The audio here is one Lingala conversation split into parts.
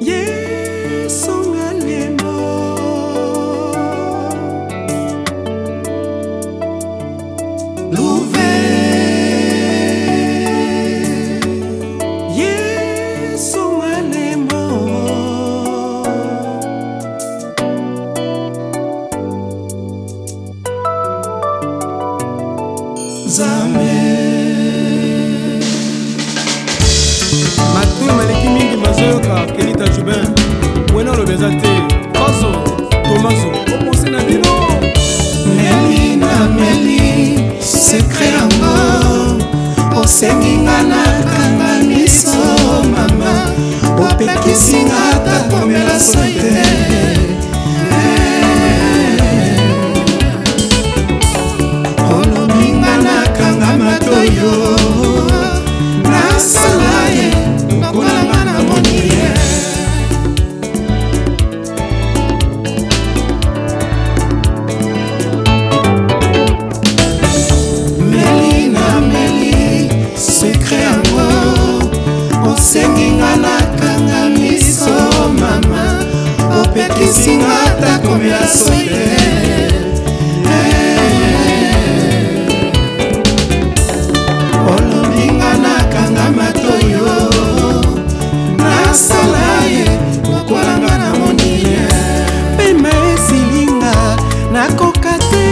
耶稣。osenginga nakanga miso mama opekisinga ata komela soi te eh. olobinga nakanga matoyo nasa esinga takomela soi te eh. olobinga nakanga matoyo nasala ye mokolanga na monile pema esilinga nakoka te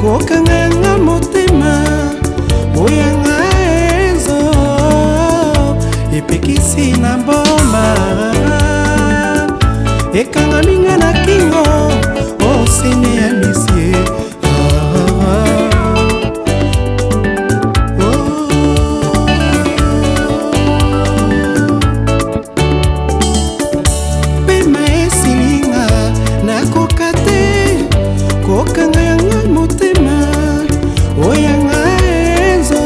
kokanga yanga motema oyanga ezo epekisi na mboma ekangami nga na kingo osene ya misie ah. pema esilinga nakoka te kokanga yanga motema oyanga ezo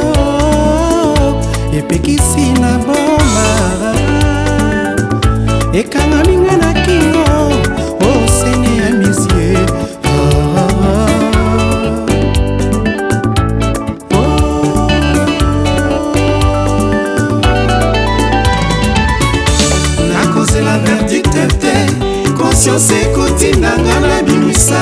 epekisi na boma ekangami conscience ekoti nanga nabimisa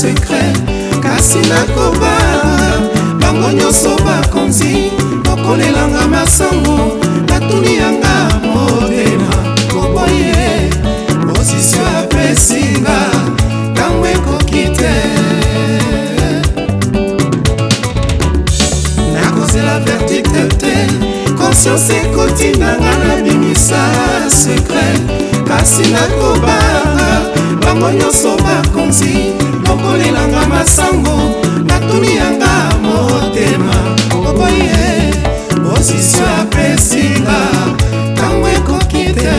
sekret kasi nakobala bango nyonso bakonzi bokolelanga masango natuni yanga motema koboye pozisio apesinga ntango ekoki te nakozela verdicte te conscience ekoti nanga nabimisa sekret kasi nakobala bango nyonso bakonzi bokolelanga masango natuni yanga motema okoye posisio apesinga ntango ekoki te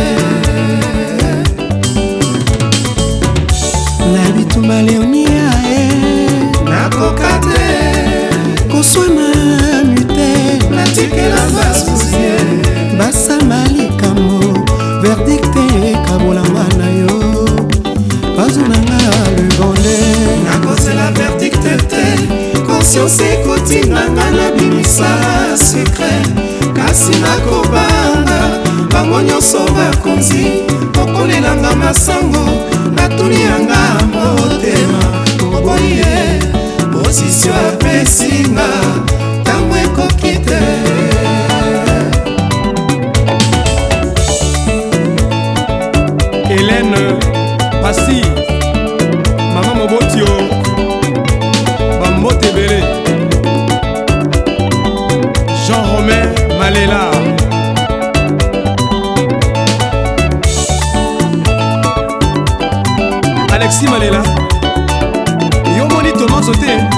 na bitumba leonia e nakoka te koswana mute natikelanga susie basama likambo verdicte conscience ekotindanga nabimisa sekre kasi nakobanga bango nyonso bakonzi kokolelanga masango natuni yanga motema oboyi ye pozisio apesinga ntango ekoki te Helene Passy alexi malela yo moni tomanso te